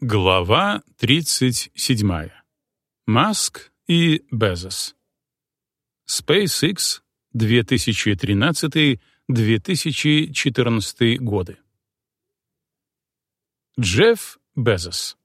Глава 37. Маск и Безос. SpaceX 2013-2014 годы. Джефф Безос.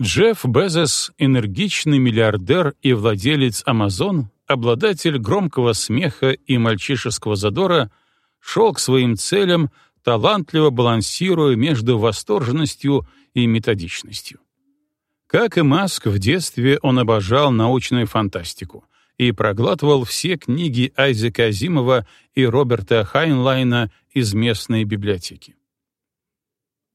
Джефф Безос — энергичный миллиардер и владелец Amazon, обладатель громкого смеха и мальчишеского задора, шел к своим целям — талантливо балансируя между восторженностью и методичностью. Как и Маск, в детстве он обожал научную фантастику и проглатывал все книги Айзека Азимова и Роберта Хайнлайна из местной библиотеки.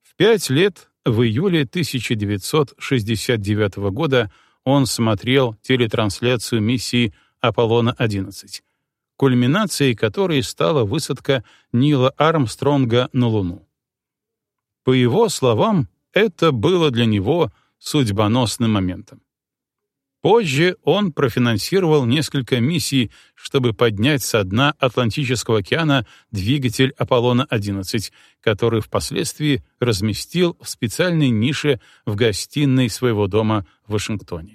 В пять лет, в июле 1969 года, он смотрел телетрансляцию миссии «Аполлона-11», кульминацией которой стала высадка Нила Армстронга на Луну. По его словам, это было для него судьбоносным моментом. Позже он профинансировал несколько миссий, чтобы поднять со дна Атлантического океана двигатель Аполлона-11, который впоследствии разместил в специальной нише в гостиной своего дома в Вашингтоне.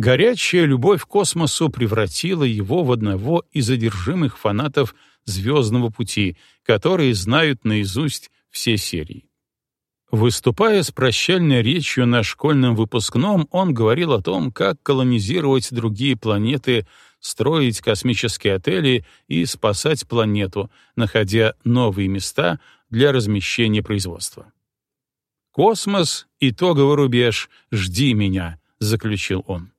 Горячая любовь к космосу превратила его в одного из одержимых фанатов «Звездного пути», которые знают наизусть все серии. Выступая с прощальной речью на школьном выпускном, он говорил о том, как колонизировать другие планеты, строить космические отели и спасать планету, находя новые места для размещения производства. «Космос — итоговый рубеж, жди меня», — заключил он.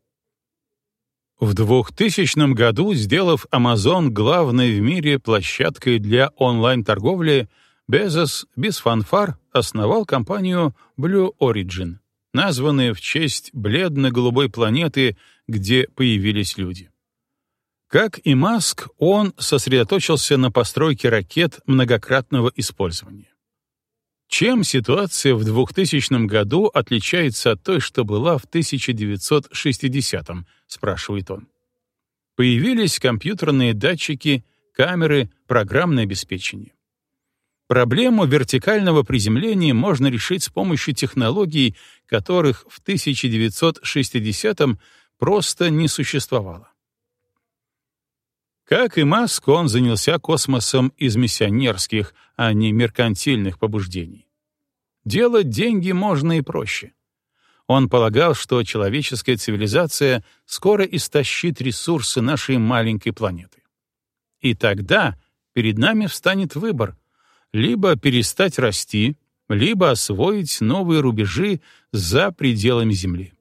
В 2000 году, сделав Amazon главной в мире площадкой для онлайн-торговли, Безос без фанфар основал компанию Blue Origin, названную в честь бледно-голубой планеты, где появились люди. Как и Маск, он сосредоточился на постройке ракет многократного использования. Чем ситуация в 2000 году отличается от той, что была в 1960-м, спрашивает он. Появились компьютерные датчики, камеры, программное обеспечение. Проблему вертикального приземления можно решить с помощью технологий, которых в 1960-м просто не существовало. Как и Маск, он занялся космосом из миссионерских, а не меркантильных побуждений. Делать деньги можно и проще. Он полагал, что человеческая цивилизация скоро истощит ресурсы нашей маленькой планеты. И тогда перед нами встанет выбор — либо перестать расти, либо освоить новые рубежи за пределами Земли.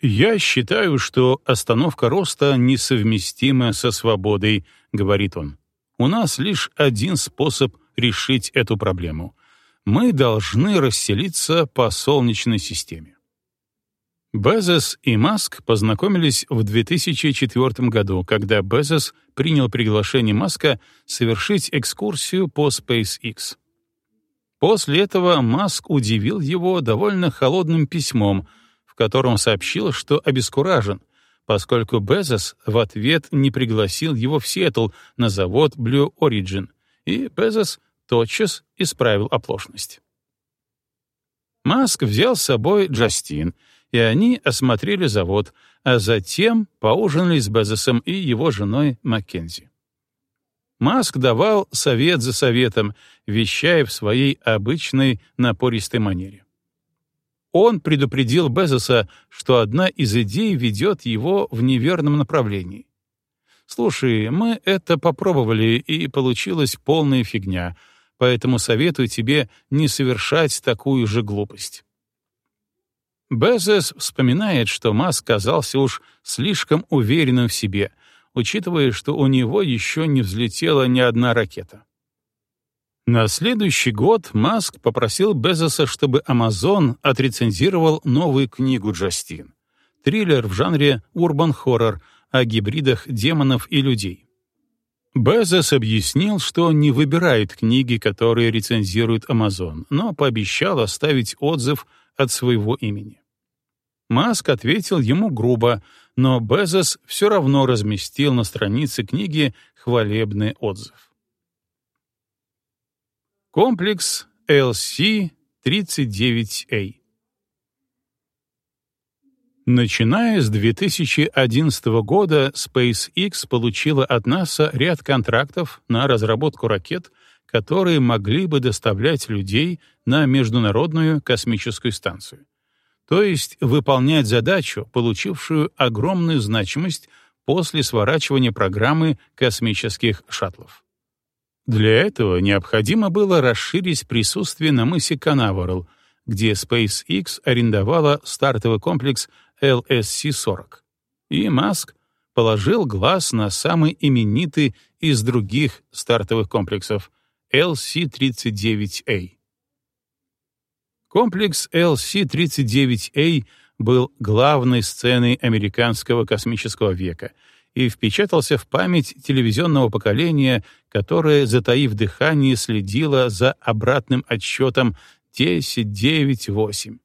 «Я считаю, что остановка роста несовместима со свободой», — говорит он. «У нас лишь один способ решить эту проблему. Мы должны расселиться по Солнечной системе». Безос и Маск познакомились в 2004 году, когда Безос принял приглашение Маска совершить экскурсию по SpaceX. После этого Маск удивил его довольно холодным письмом — котором сообщил, что обескуражен, поскольку Безос в ответ не пригласил его в Сиэтл на завод Blue Origin, и Безос тотчас исправил оплошность. Маск взял с собой Джастин, и они осмотрели завод, а затем поужинали с Безосом и его женой Маккензи. Маск давал совет за советом, вещая в своей обычной напористой манере. Он предупредил Безоса, что одна из идей ведет его в неверном направлении. «Слушай, мы это попробовали, и получилась полная фигня, поэтому советую тебе не совершать такую же глупость». Безос вспоминает, что Маск казался уж слишком уверенным в себе, учитывая, что у него еще не взлетела ни одна ракета. На следующий год Маск попросил Безоса, чтобы Amazon отрецензировал новую книгу Джастин. Триллер в жанре урбан-хоррор о гибридах демонов и людей. Безос объяснил, что не выбирает книги, которые рецензирует Amazon, но пообещал оставить отзыв от своего имени. Маск ответил ему грубо, но Безос все равно разместил на странице книги хвалебный отзыв. Комплекс LC SC-39A. Начиная с 2011 года SpaceX получила от НАСА ряд контрактов на разработку ракет, которые могли бы доставлять людей на Международную космическую станцию. То есть выполнять задачу, получившую огромную значимость после сворачивания программы космических шаттлов. Для этого необходимо было расширить присутствие на мысе Канаверал, где SpaceX арендовала стартовый комплекс LSC-40. И Маск положил глаз на самый именитый из других стартовых комплексов — LC-39A. Комплекс LC-39A был главной сценой американского космического века и впечатался в память телевизионного поколения, которое, затаив дыхание, следило за обратным отсчетом 10, 9, 8.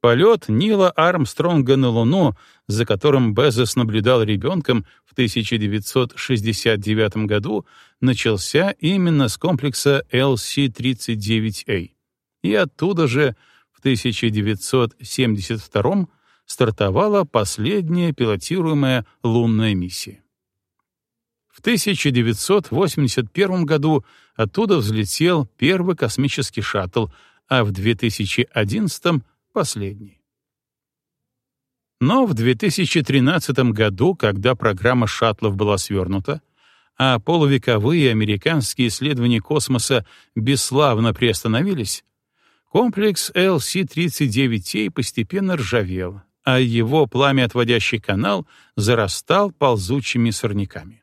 Полет Нила Армстронга на Луну, за которым Безос наблюдал ребенком в 1969 году, начался именно с комплекса LC-39A. И оттуда же в 1972 стартовала последняя пилотируемая лунная миссия. В 1981 году оттуда взлетел первый космический шаттл, а в 2011 последний. Но в 2013 году, когда программа шаттлов была свернута, а полувековые американские исследования космоса бесславно приостановились, комплекс LC-39A постепенно ржавел, а его пламя-отводящий канал зарастал ползучими сорняками.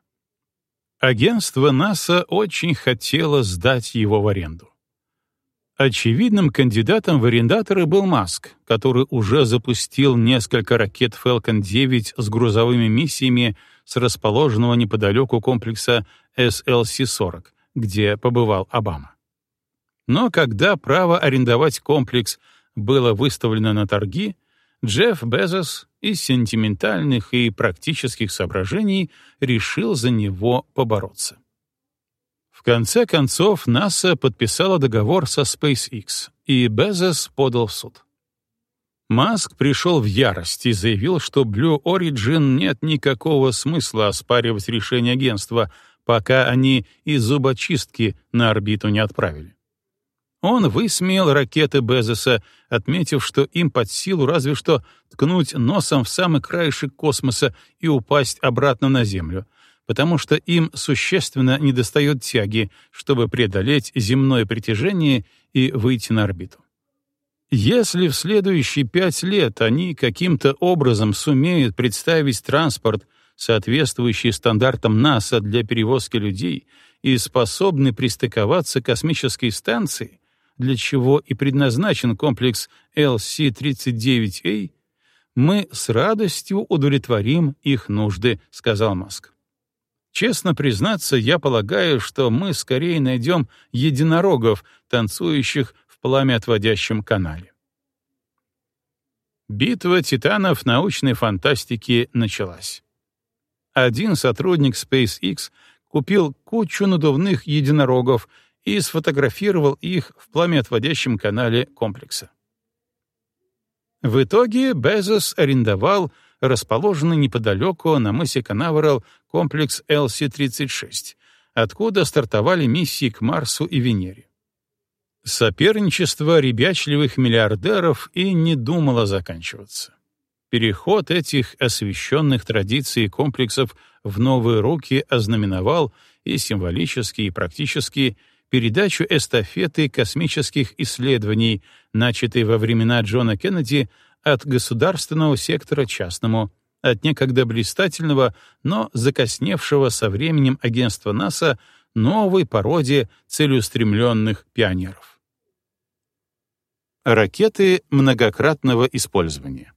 Агентство НАСА очень хотело сдать его в аренду. Очевидным кандидатом в арендаторы был Маск, который уже запустил несколько ракет Falcon 9 с грузовыми миссиями с расположенного неподалеку комплекса SLC-40, где побывал Обама. Но когда право арендовать комплекс было выставлено на торги, Джефф Безос из сентиментальных и практических соображений решил за него побороться. В конце концов, НАСА подписала договор со SpaceX, и Безос подал в суд. Маск пришел в ярость и заявил, что Blue Origin нет никакого смысла оспаривать решение агентства, пока они и зубочистки на орбиту не отправили. Он высмеял ракеты Безоса, отметив, что им под силу разве что ткнуть носом в самый краешек космоса и упасть обратно на Землю, потому что им существенно недостает тяги, чтобы преодолеть земное притяжение и выйти на орбиту. Если в следующие пять лет они каким-то образом сумеют представить транспорт, соответствующий стандартам НАСА для перевозки людей, и способны пристыковаться к космической станции, для чего и предназначен комплекс LC-39A, мы с радостью удовлетворим их нужды, сказал Маск. Честно признаться, я полагаю, что мы скорее найдем единорогов, танцующих в пламя-отводящем канале. Битва титанов научной фантастики началась. Один сотрудник SpaceX купил кучу надувных единорогов и сфотографировал их в пламя-отводящем канале комплекса. В итоге Безос арендовал расположенный неподалеку на мысе Канаверал комплекс LC-36, откуда стартовали миссии к Марсу и Венере. Соперничество ребячливых миллиардеров и не думало заканчиваться. Переход этих освященных традиций комплексов в новые руки ознаменовал и символически, и практически передачу эстафеты космических исследований, начатой во времена Джона Кеннеди от государственного сектора частному, от некогда блистательного, но закосневшего со временем агентства НАСА новой породе целеустремленных пионеров. Ракеты многократного использования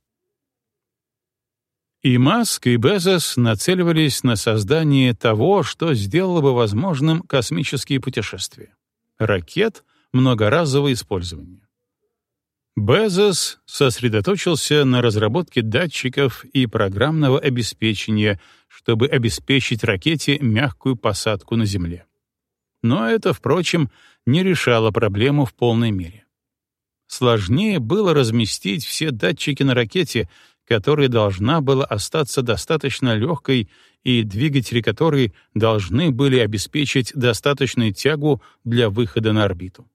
и Маск, и Безос нацеливались на создание того, что сделало бы возможным космические путешествия — ракет многоразового использования. Безос сосредоточился на разработке датчиков и программного обеспечения, чтобы обеспечить ракете мягкую посадку на Земле. Но это, впрочем, не решало проблему в полной мере. сложнее было разместить все датчики на ракете, которая должна была остаться достаточно легкой и двигатели которой должны были обеспечить достаточную тягу для выхода на орбиту.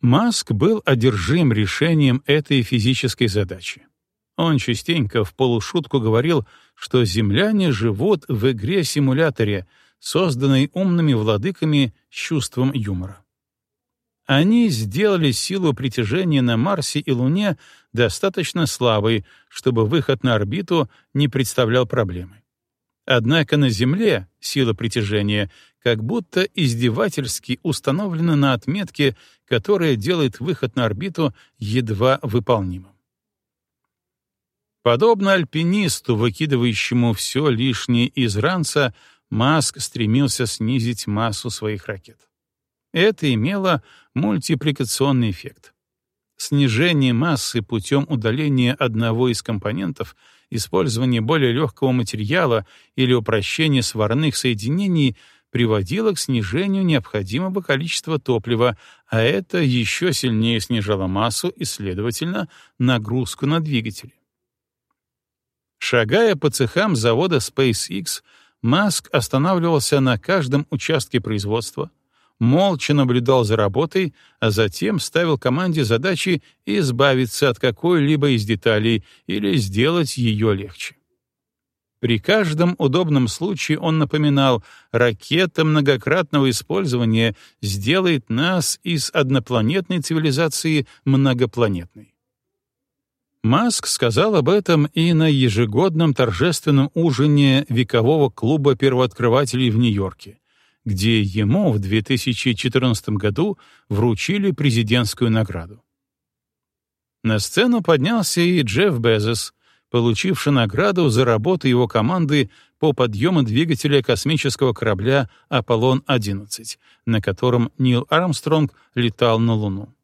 Маск был одержим решением этой физической задачи. Он частенько в полушутку говорил, что земляне живут в игре-симуляторе, созданной умными владыками с чувством юмора. Они сделали силу притяжения на Марсе и Луне достаточно слабой, чтобы выход на орбиту не представлял проблемы. Однако на Земле сила притяжения как будто издевательски установлена на отметке, которая делает выход на орбиту едва выполнимым. Подобно альпинисту, выкидывающему все лишнее из ранца, Маск стремился снизить массу своих ракет. Это имело мультипликационный эффект. Снижение массы путем удаления одного из компонентов, использование более легкого материала или упрощение сварных соединений приводило к снижению необходимого количества топлива, а это еще сильнее снижало массу и, следовательно, нагрузку на двигатели. Шагая по цехам завода SpaceX, Маск останавливался на каждом участке производства, молча наблюдал за работой, а затем ставил команде задачи избавиться от какой-либо из деталей или сделать ее легче. При каждом удобном случае он напоминал, ракета многократного использования сделает нас из однопланетной цивилизации многопланетной. Маск сказал об этом и на ежегодном торжественном ужине векового клуба первооткрывателей в Нью-Йорке, где ему в 2014 году вручили президентскую награду. На сцену поднялся и Джефф Безос, получивший награду за работу его команды по подъему двигателя космического корабля «Аполлон-11», на котором Нил Армстронг летал на Луну.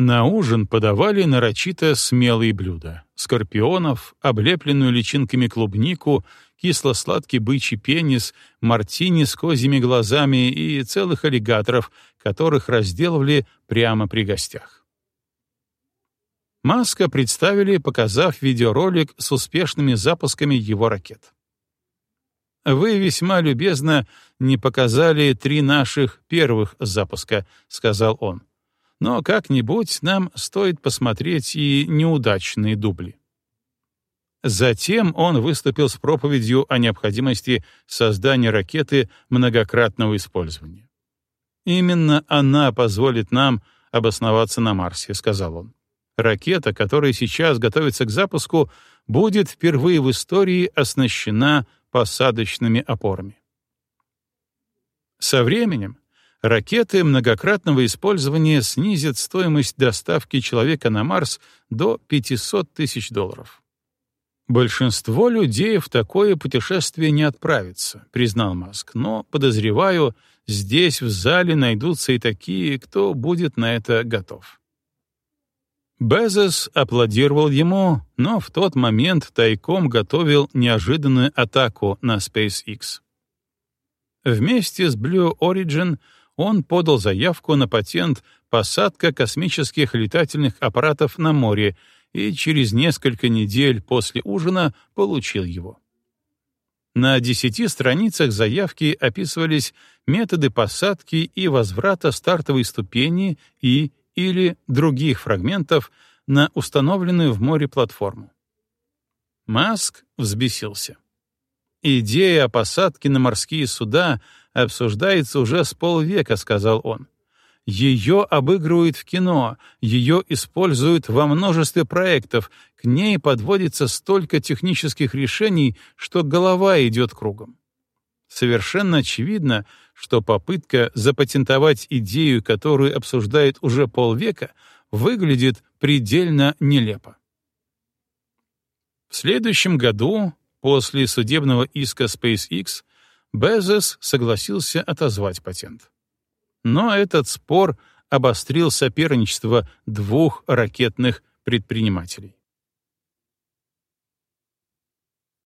На ужин подавали нарочито смелые блюда — скорпионов, облепленную личинками клубнику, кисло-сладкий бычий пенис, мартини с козьими глазами и целых аллигаторов, которых разделывали прямо при гостях. Маска представили, показав видеоролик с успешными запусками его ракет. «Вы весьма любезно не показали три наших первых запуска», — сказал он но как-нибудь нам стоит посмотреть и неудачные дубли. Затем он выступил с проповедью о необходимости создания ракеты многократного использования. «Именно она позволит нам обосноваться на Марсе», — сказал он. «Ракета, которая сейчас готовится к запуску, будет впервые в истории оснащена посадочными опорами». Со временем ракеты многократного использования снизят стоимость доставки человека на Марс до 500 тысяч долларов. Большинство людей в такое путешествие не отправится, признал Маск, но, подозреваю, здесь в зале найдутся и такие, кто будет на это готов. Безос аплодировал ему, но в тот момент тайком готовил неожиданную атаку на SpaceX. Вместе с Blue Origin — он подал заявку на патент «Посадка космических летательных аппаратов на море» и через несколько недель после ужина получил его. На десяти страницах заявки описывались методы посадки и возврата стартовой ступени и или других фрагментов на установленную в море платформу. Маск взбесился. Идея о посадке на морские суда обсуждается уже с полвека, сказал он. Ее обыгрывают в кино, ее используют во множестве проектов, к ней подводится столько технических решений, что голова идет кругом. Совершенно очевидно, что попытка запатентовать идею, которую обсуждает уже полвека, выглядит предельно нелепо. В следующем году, после судебного иска SpaceX, Безос согласился отозвать патент. Но этот спор обострил соперничество двух ракетных предпринимателей.